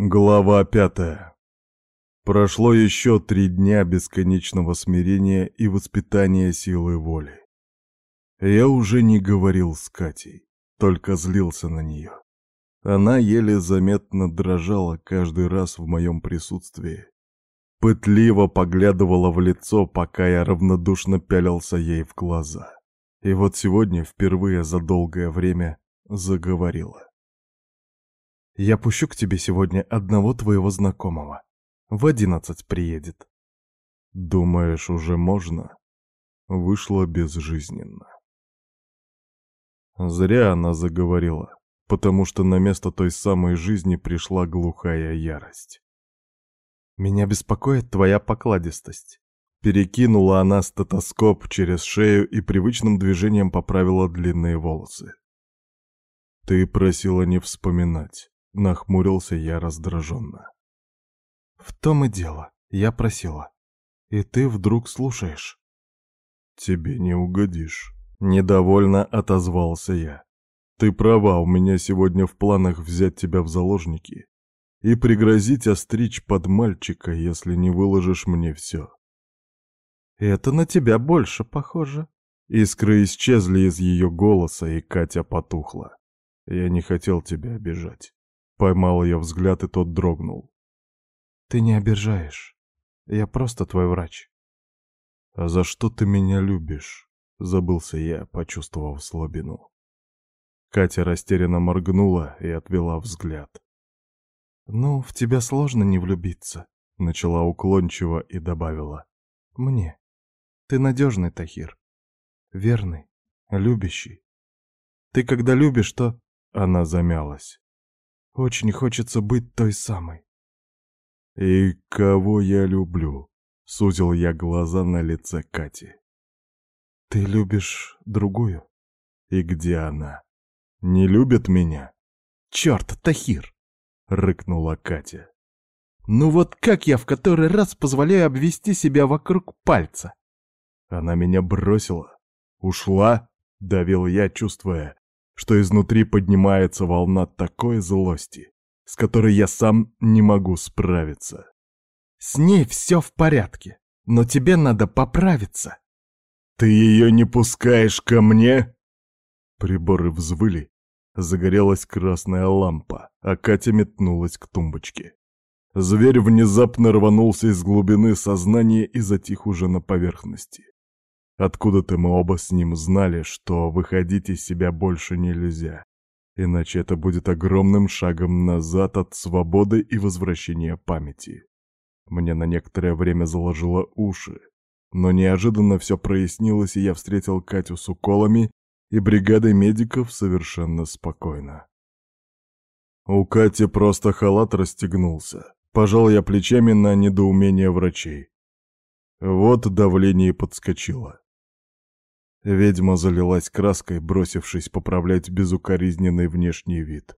Глава пятая. Прошло еще три дня бесконечного смирения и воспитания силы воли. Я уже не говорил с Катей, только злился на нее. Она еле заметно дрожала каждый раз в моем присутствии. Пытливо поглядывала в лицо, пока я равнодушно пялился ей в глаза. И вот сегодня впервые за долгое время заговорила. Я пущу к тебе сегодня одного твоего знакомого. В одиннадцать приедет. Думаешь, уже можно? Вышло безжизненно. Зря она заговорила, потому что на место той самой жизни пришла глухая ярость. Меня беспокоит твоя покладистость. Перекинула она стетоскоп через шею и привычным движением поправила длинные волосы. Ты просила не вспоминать. Нахмурился я раздраженно. В том и дело, я просила. И ты вдруг слушаешь. Тебе не угодишь. Недовольно отозвался я. Ты права, у меня сегодня в планах взять тебя в заложники и пригрозить остричь под мальчика, если не выложишь мне все. Это на тебя больше похоже. Искры исчезли из ее голоса, и Катя потухла. Я не хотел тебя обижать. Поймал ее взгляд, и тот дрогнул. «Ты не обижаешь. Я просто твой врач». «А за что ты меня любишь?» — забылся я, почувствовав слабину. Катя растерянно моргнула и отвела взгляд. «Ну, в тебя сложно не влюбиться», — начала уклончиво и добавила. «Мне. Ты надежный, Тахир. Верный, любящий. Ты когда любишь, то...» Она замялась. Очень хочется быть той самой. «И кого я люблю?» — сузил я глаза на лице Кати. «Ты любишь другую?» «И где она? Не любит меня?» «Черт, Тахир!» — рыкнула Катя. «Ну вот как я в который раз позволяю обвести себя вокруг пальца?» Она меня бросила. «Ушла?» — давил я, чувствуя, что изнутри поднимается волна такой злости, с которой я сам не могу справиться. С ней все в порядке, но тебе надо поправиться. Ты ее не пускаешь ко мне? Приборы взвыли, загорелась красная лампа, а Катя метнулась к тумбочке. Зверь внезапно рванулся из глубины сознания и затих уже на поверхности. Откуда-то мы оба с ним знали, что выходить из себя больше нельзя. Иначе это будет огромным шагом назад от свободы и возвращения памяти. Мне на некоторое время заложило уши. Но неожиданно все прояснилось, и я встретил Катю с уколами и бригадой медиков совершенно спокойно. У Кати просто халат расстегнулся. Пожал я плечами на недоумение врачей. Вот давление подскочило. Ведьма залилась краской, бросившись поправлять безукоризненный внешний вид.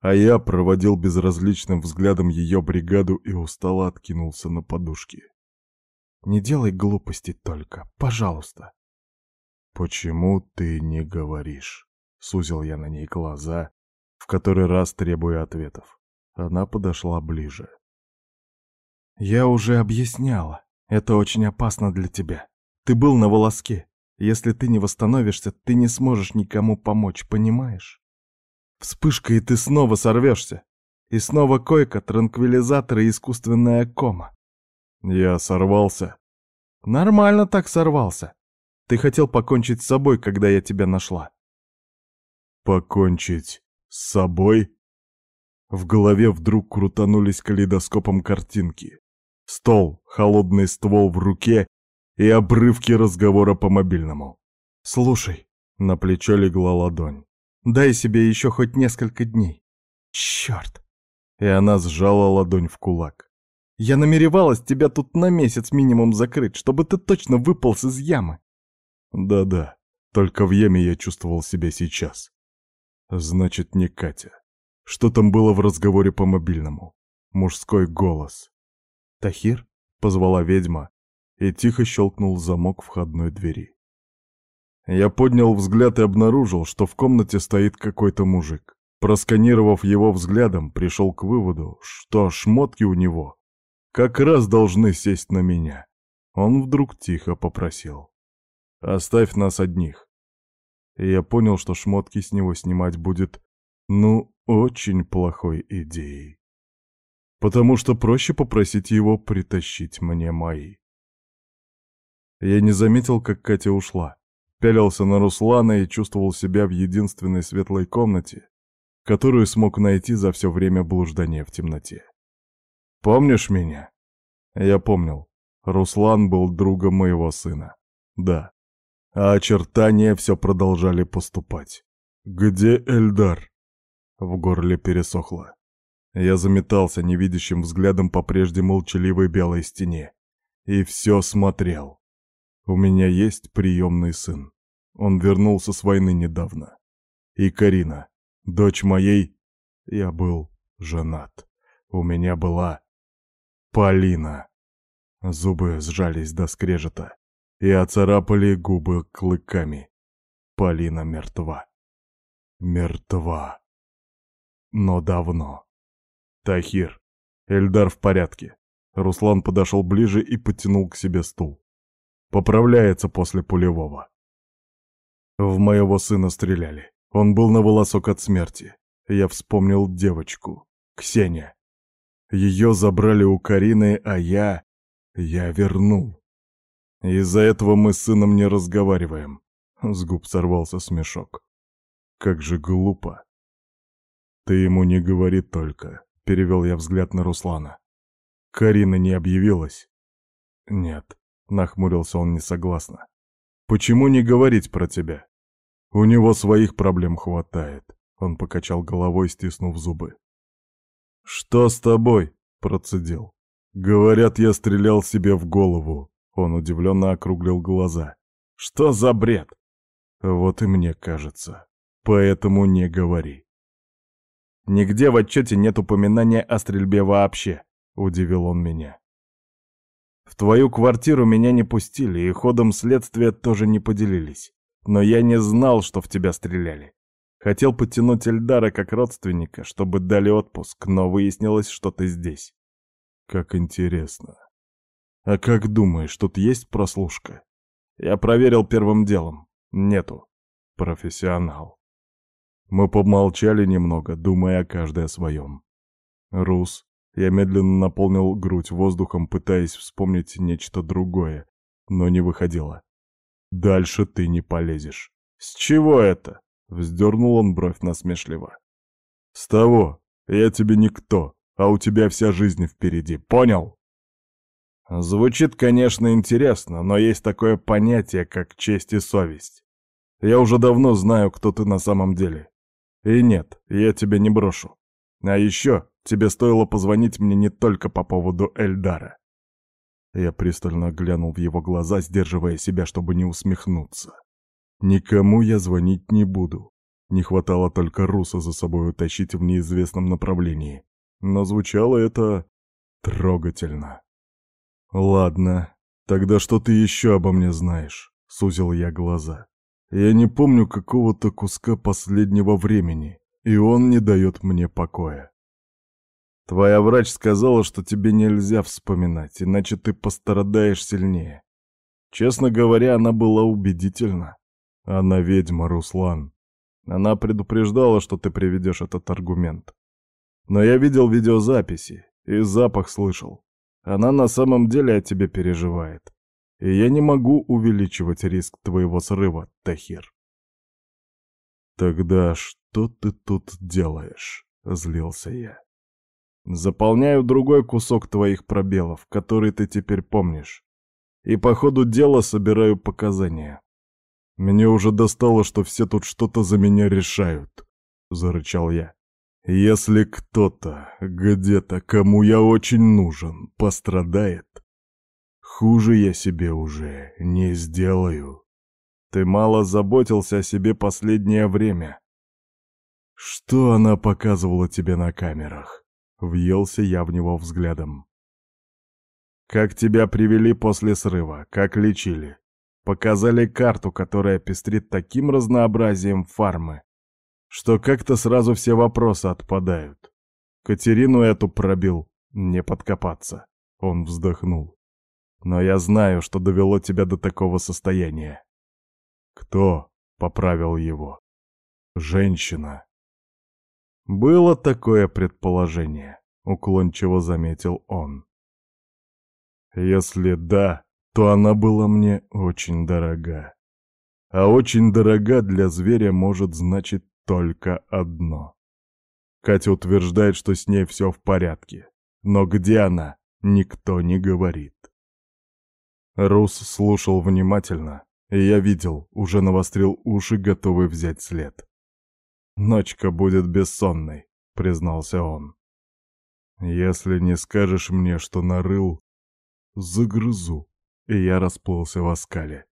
А я проводил безразличным взглядом ее бригаду и устало откинулся на подушки. «Не делай глупости только, пожалуйста». «Почему ты не говоришь?» — сузил я на ней глаза, в который раз требуя ответов. Она подошла ближе. «Я уже объясняла. Это очень опасно для тебя. Ты был на волоске. Если ты не восстановишься, ты не сможешь никому помочь, понимаешь? Вспышка, и ты снова сорвешься. И снова койка, транквилизатор и искусственная кома. Я сорвался. Нормально так сорвался. Ты хотел покончить с собой, когда я тебя нашла. Покончить с собой? В голове вдруг крутанулись калейдоскопом картинки. Стол, холодный ствол в руке и обрывки разговора по мобильному. «Слушай», — на плечо легла ладонь, — «дай себе еще хоть несколько дней». «Черт!» И она сжала ладонь в кулак. «Я намеревалась тебя тут на месяц минимум закрыть, чтобы ты точно выполз из ямы». «Да-да, только в яме я чувствовал себя сейчас». «Значит, не Катя. Что там было в разговоре по мобильному?» Мужской голос. «Тахир?» — позвала ведьма, и тихо щелкнул замок входной двери. Я поднял взгляд и обнаружил, что в комнате стоит какой-то мужик. Просканировав его взглядом, пришел к выводу, что шмотки у него как раз должны сесть на меня. Он вдруг тихо попросил. «Оставь нас одних». И я понял, что шмотки с него снимать будет, ну, очень плохой идеей. Потому что проще попросить его притащить мне мои. Я не заметил, как Катя ушла. Пялился на Руслана и чувствовал себя в единственной светлой комнате, которую смог найти за все время блуждания в темноте. «Помнишь меня?» Я помнил. Руслан был другом моего сына. Да. А очертания все продолжали поступать. «Где Эльдар?» В горле пересохло. Я заметался невидящим взглядом по прежде молчаливой белой стене. И все смотрел. У меня есть приемный сын. Он вернулся с войны недавно. И Карина, дочь моей... Я был женат. У меня была Полина. Зубы сжались до скрежета и оцарапали губы клыками. Полина мертва. Мертва. Но давно. Тахир. Эльдар в порядке. Руслан подошел ближе и подтянул к себе стул. Поправляется после пулевого. В моего сына стреляли. Он был на волосок от смерти. Я вспомнил девочку. Ксения. Ее забрали у Карины, а я... Я вернул. Из-за этого мы с сыном не разговариваем. С губ сорвался смешок. Как же глупо. Ты ему не говори только, перевел я взгляд на Руслана. Карина не объявилась? Нет, нахмурился он несогласно. Почему не говорить про тебя? У него своих проблем хватает. Он покачал головой, стиснув зубы. «Что с тобой?» — процедил. «Говорят, я стрелял себе в голову». Он удивленно округлил глаза. «Что за бред?» «Вот и мне кажется. Поэтому не говори». «Нигде в отчете нет упоминания о стрельбе вообще», — удивил он меня. «В твою квартиру меня не пустили, и ходом следствия тоже не поделились. Но я не знал, что в тебя стреляли. Хотел подтянуть Эльдара как родственника, чтобы дали отпуск, но выяснилось, что ты здесь. Как интересно. А как думаешь, тут есть прослушка? Я проверил первым делом. Нету. Профессионал. Мы помолчали немного, думая о каждой о своем. Рус. Я медленно наполнил грудь воздухом, пытаясь вспомнить нечто другое, но не выходило. Дальше ты не полезешь. С чего это? Вздернул он бровь насмешливо. С того. Я тебе никто, а у тебя вся жизнь впереди. Понял? Звучит, конечно, интересно, но есть такое понятие, как честь и совесть. Я уже давно знаю, кто ты на самом деле. И нет, я тебя не брошу. А еще тебе стоило позвонить мне не только по поводу Эльдара. Я пристально глянул в его глаза, сдерживая себя, чтобы не усмехнуться. Никому я звонить не буду. Не хватало только Руса за собой утащить в неизвестном направлении. Но звучало это трогательно. «Ладно, тогда что ты еще обо мне знаешь?» — сузил я глаза. «Я не помню какого-то куска последнего времени, и он не дает мне покоя». Твоя врач сказала, что тебе нельзя вспоминать, иначе ты пострадаешь сильнее. Честно говоря, она была убедительна. Она ведьма, Руслан. Она предупреждала, что ты приведешь этот аргумент. Но я видел видеозаписи и запах слышал. Она на самом деле о тебе переживает. И я не могу увеличивать риск твоего срыва, Тахир. Тогда что ты тут делаешь? Злился я. Заполняю другой кусок твоих пробелов, который ты теперь помнишь. И по ходу дела собираю показания. Мне уже достало, что все тут что-то за меня решают, — зарычал я. Если кто-то, где-то, кому я очень нужен, пострадает, хуже я себе уже не сделаю. Ты мало заботился о себе последнее время. Что она показывала тебе на камерах? Въелся я в него взглядом. «Как тебя привели после срыва? Как лечили? Показали карту, которая пестрит таким разнообразием фармы, что как-то сразу все вопросы отпадают. Катерину эту пробил, не подкопаться. Он вздохнул. Но я знаю, что довело тебя до такого состояния. Кто? Поправил его. Женщина. Было такое предположение, уклончиво заметил он. Если да, то она была мне очень дорога. А очень дорога для зверя может значить только одно. Катя утверждает, что с ней все в порядке. Но где она, никто не говорит. Рус слушал внимательно, и я видел, уже навострил уши, готовый взять след. «Ночка будет бессонной», — признался он. «Если не скажешь мне, что нарыл, загрызу», и я расплылся в оскале.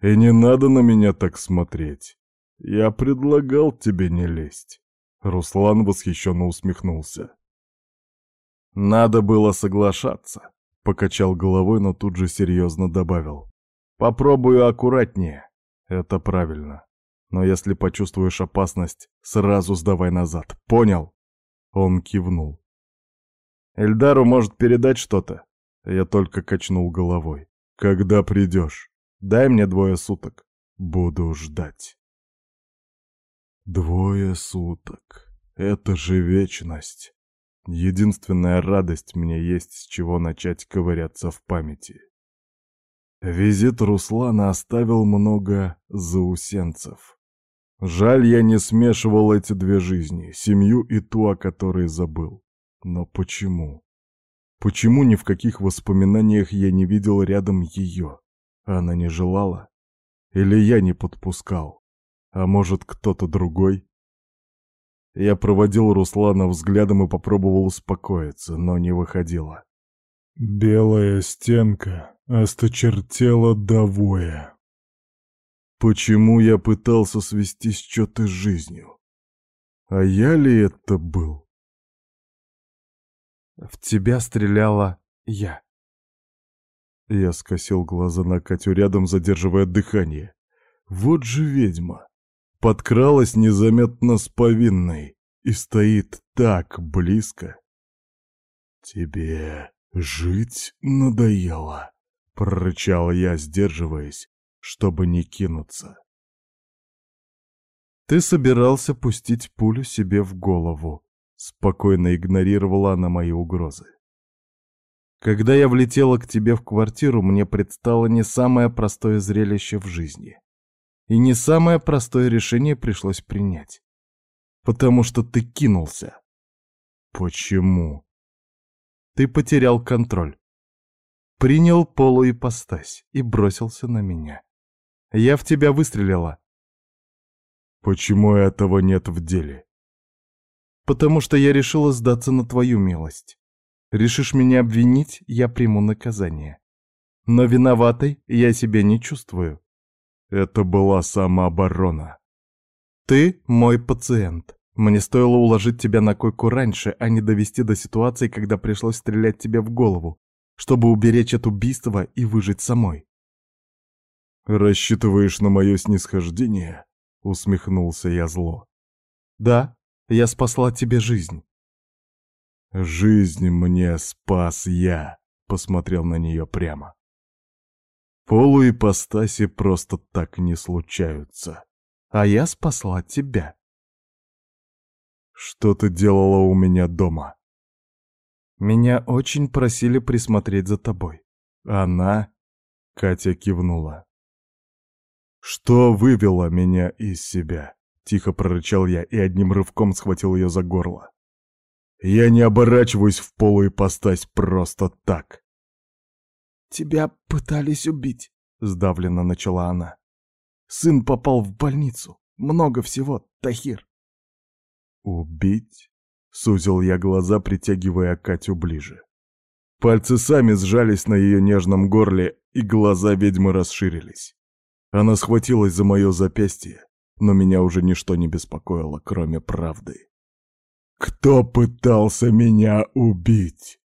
«И не надо на меня так смотреть. Я предлагал тебе не лезть». Руслан восхищенно усмехнулся. «Надо было соглашаться», — покачал головой, но тут же серьезно добавил. «Попробую аккуратнее. Это правильно. Но если почувствуешь опасность, сразу сдавай назад. Понял?» Он кивнул. «Эльдару может передать что-то?» Я только качнул головой. «Когда придешь? Дай мне двое суток. Буду ждать». Двое суток. Это же вечность. Единственная радость мне есть, с чего начать ковыряться в памяти. Визит Руслана оставил много заусенцев. Жаль, я не смешивал эти две жизни, семью и ту, о которой забыл. Но почему? Почему ни в каких воспоминаниях я не видел рядом ее? Она не желала? Или я не подпускал? А может, кто-то другой? Я проводил Руслана взглядом и попробовал успокоиться, но не выходило. Белая стенка осточертела до воя. Почему я пытался свести счеты с жизнью? А я ли это был? В тебя стреляла я. Я скосил глаза на Катю рядом, задерживая дыхание. Вот же ведьма подкралась незаметно с повинной и стоит так близко. «Тебе жить надоело», — прорычал я, сдерживаясь, чтобы не кинуться. «Ты собирался пустить пулю себе в голову», — спокойно игнорировала она мои угрозы. «Когда я влетела к тебе в квартиру, мне предстало не самое простое зрелище в жизни. И не самое простое решение пришлось принять. Потому что ты кинулся. Почему? Ты потерял контроль. Принял полуипостась и бросился на меня. Я в тебя выстрелила. Почему этого нет в деле? Потому что я решила сдаться на твою милость. Решишь меня обвинить, я приму наказание. Но виноватой я себя не чувствую. Это была самооборона. Ты мой пациент. Мне стоило уложить тебя на койку раньше, а не довести до ситуации, когда пришлось стрелять тебе в голову, чтобы уберечь от убийства и выжить самой. «Рассчитываешь на мое снисхождение?» — усмехнулся я зло. «Да, я спасла тебе жизнь». «Жизнь мне спас я», — посмотрел на нее прямо. Полуипостаси просто так не случаются. А я спасла тебя. Что ты делала у меня дома? Меня очень просили присмотреть за тобой. Она... Катя кивнула. Что вывело меня из себя? Тихо прорычал я и одним рывком схватил ее за горло. Я не оборачиваюсь в полуипостась просто так. «Тебя пытались убить», — сдавленно начала она. «Сын попал в больницу. Много всего, Тахир». «Убить?» — сузил я глаза, притягивая Катю ближе. Пальцы сами сжались на ее нежном горле, и глаза ведьмы расширились. Она схватилась за мое запястье, но меня уже ничто не беспокоило, кроме правды. «Кто пытался меня убить?»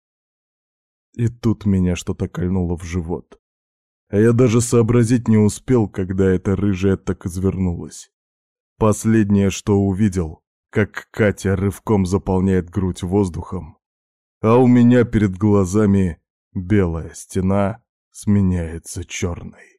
И тут меня что-то кольнуло в живот. А я даже сообразить не успел, когда эта рыжая так извернулась. Последнее, что увидел, как Катя рывком заполняет грудь воздухом, а у меня перед глазами белая стена сменяется черной.